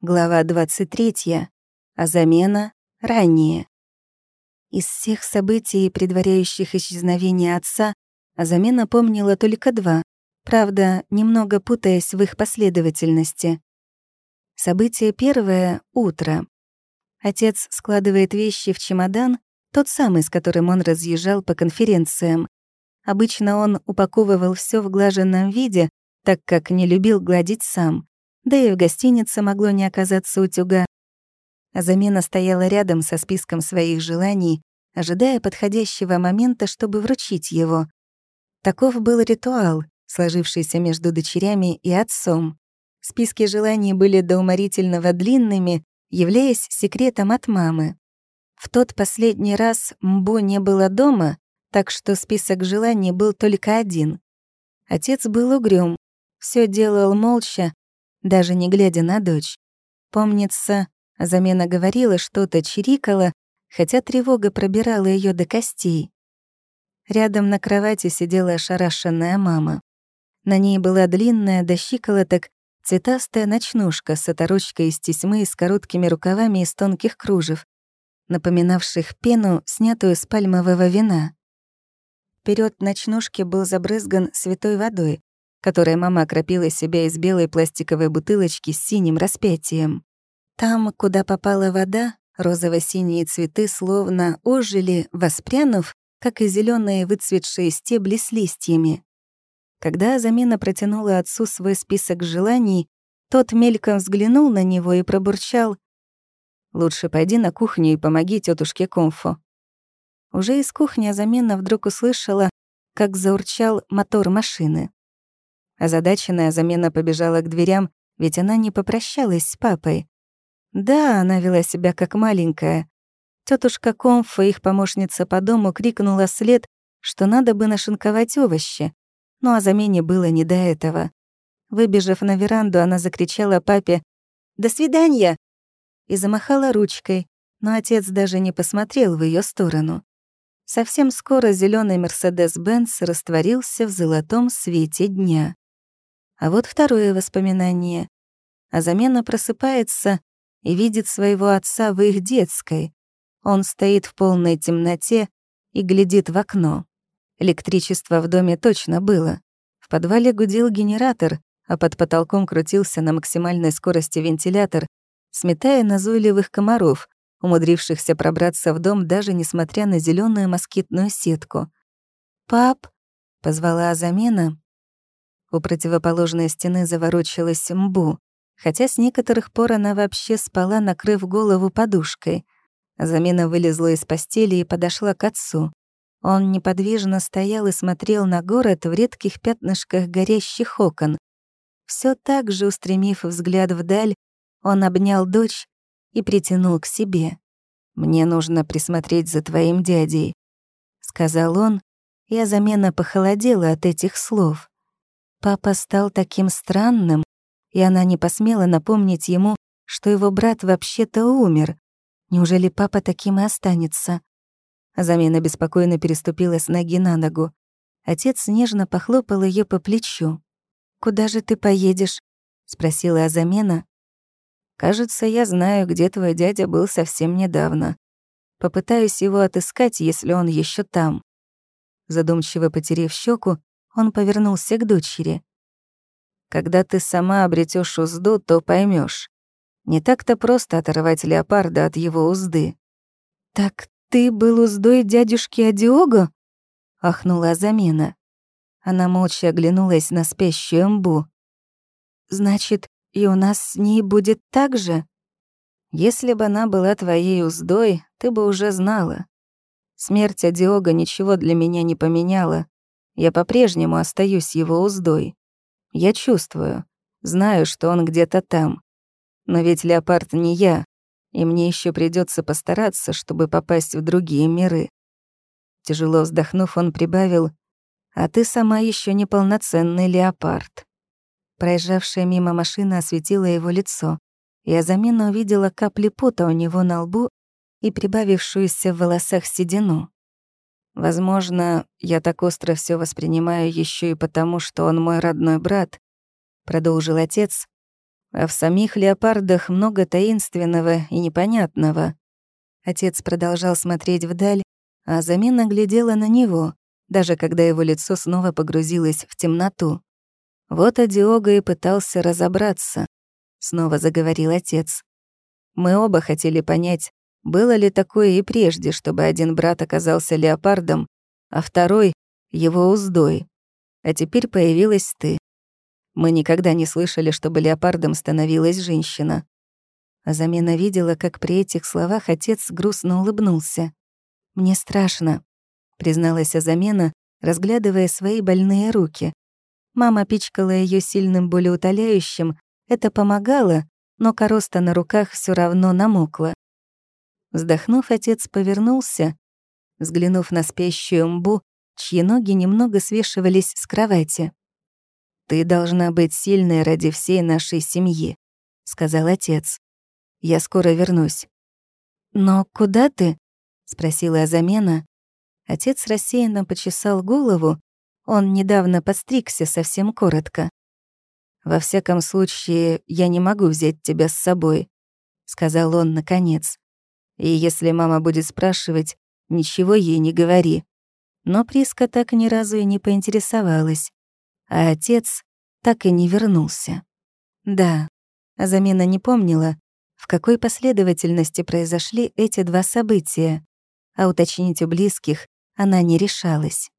Глава 23. А замена — ранее. Из всех событий, предваряющих исчезновение отца, а замена помнила только два, правда, немного путаясь в их последовательности. Событие первое — утро. Отец складывает вещи в чемодан, тот самый, с которым он разъезжал по конференциям. Обычно он упаковывал все в глаженном виде, так как не любил гладить сам да и в гостинице могло не оказаться утюга. Замена стояла рядом со списком своих желаний, ожидая подходящего момента, чтобы вручить его. Таков был ритуал, сложившийся между дочерями и отцом. Списки желаний были до уморительного длинными, являясь секретом от мамы. В тот последний раз Мбо не было дома, так что список желаний был только один. Отец был угрюм, все делал молча, даже не глядя на дочь. Помнится, замена говорила что-то, чирикала, хотя тревога пробирала ее до костей. Рядом на кровати сидела ошарашенная мама. На ней была длинная до щиколоток цветастая ночнушка с оторочкой из тесьмы с короткими рукавами из тонких кружев, напоминавших пену, снятую с пальмового вина. Вперед ночнушки был забрызган святой водой, которое мама окропила себя из белой пластиковой бутылочки с синим распятием. Там, куда попала вода, розово-синие цветы словно ожили, воспрянув, как и зеленые выцветшие стебли с листьями. Когда замена протянула отцу свой список желаний, тот мельком взглянул на него и пробурчал «Лучше пойди на кухню и помоги тетушке Комфу». Уже из кухни замена вдруг услышала, как заурчал мотор машины. Озадаченная замена побежала к дверям, ведь она не попрощалась с папой. Да, она вела себя как маленькая. Тетушка Комфа, их помощница по дому, крикнула след, что надо бы нашинковать овощи. Ну а замене было не до этого. Выбежав на веранду, она закричала папе «До свидания!» и замахала ручкой, но отец даже не посмотрел в ее сторону. Совсем скоро зеленый Мерседес-Бенц растворился в золотом свете дня. А вот второе воспоминание. А замена просыпается и видит своего отца в их детской. Он стоит в полной темноте и глядит в окно. Электричество в доме точно было. В подвале гудел генератор, а под потолком крутился на максимальной скорости вентилятор, сметая назойливых комаров, умудрившихся пробраться в дом даже несмотря на зеленую москитную сетку. «Пап», — позвала Азамена, у противоположной стены заворочилась мбу, хотя с некоторых пор она вообще спала, накрыв голову подушкой. Замена вылезла из постели и подошла к отцу. Он неподвижно стоял и смотрел на город в редких пятнышках горящих окон. Все так же, устремив взгляд вдаль, он обнял дочь и притянул к себе. «Мне нужно присмотреть за твоим дядей», — сказал он, и замена похолодела от этих слов. Папа стал таким странным, и она не посмела напомнить ему, что его брат вообще-то умер. Неужели папа таким и останется? Замена беспокойно переступила с ноги на ногу. Отец нежно похлопал ее по плечу. «Куда же ты поедешь?» — спросила Азамена. «Кажется, я знаю, где твой дядя был совсем недавно. Попытаюсь его отыскать, если он еще там». Задумчиво потерев щеку, он повернулся к дочери. «Когда ты сама обретешь узду, то поймешь. Не так-то просто оторвать леопарда от его узды». «Так ты был уздой дядюшки Адиого?» — ахнула замена. Она молча оглянулась на спящую мбу. «Значит, и у нас с ней будет так же?» «Если бы она была твоей уздой, ты бы уже знала. Смерть Адиога ничего для меня не поменяла. Я по-прежнему остаюсь его уздой. Я чувствую, знаю, что он где-то там. Но ведь леопард не я, и мне еще придется постараться, чтобы попасть в другие миры. Тяжело вздохнув, он прибавил, «А ты сама еще не полноценный леопард». Проезжавшая мимо машина осветила его лицо. Я замену увидела капли пота у него на лбу и прибавившуюся в волосах седину. Возможно, я так остро все воспринимаю еще и потому, что он мой родной брат, продолжил отец. А в самих леопардах много таинственного и непонятного. Отец продолжал смотреть вдаль, а замена глядела на него, даже когда его лицо снова погрузилось в темноту. Вот Адиога и пытался разобраться. Снова заговорил отец. Мы оба хотели понять, было ли такое и прежде, чтобы один брат оказался леопардом, а второй — его уздой. А теперь появилась ты. Мы никогда не слышали, чтобы леопардом становилась женщина. А замена видела, как при этих словах отец грустно улыбнулся. «Мне страшно», — призналась Азамена, разглядывая свои больные руки. Мама пичкала ее сильным болеутоляющим, это помогало, но короста на руках все равно намокла. Вздохнув, отец повернулся, взглянув на спящую мбу, чьи ноги немного свешивались с кровати. «Ты должна быть сильной ради всей нашей семьи», — сказал отец. «Я скоро вернусь». «Но куда ты?» — спросила Азамена. Отец рассеянно почесал голову. Он недавно подстригся совсем коротко. «Во всяком случае, я не могу взять тебя с собой», — сказал он наконец. «И если мама будет спрашивать, ничего ей не говори». Но Приска так ни разу и не поинтересовалась а отец так и не вернулся. Да, замена не помнила, в какой последовательности произошли эти два события, а уточнить у близких она не решалась.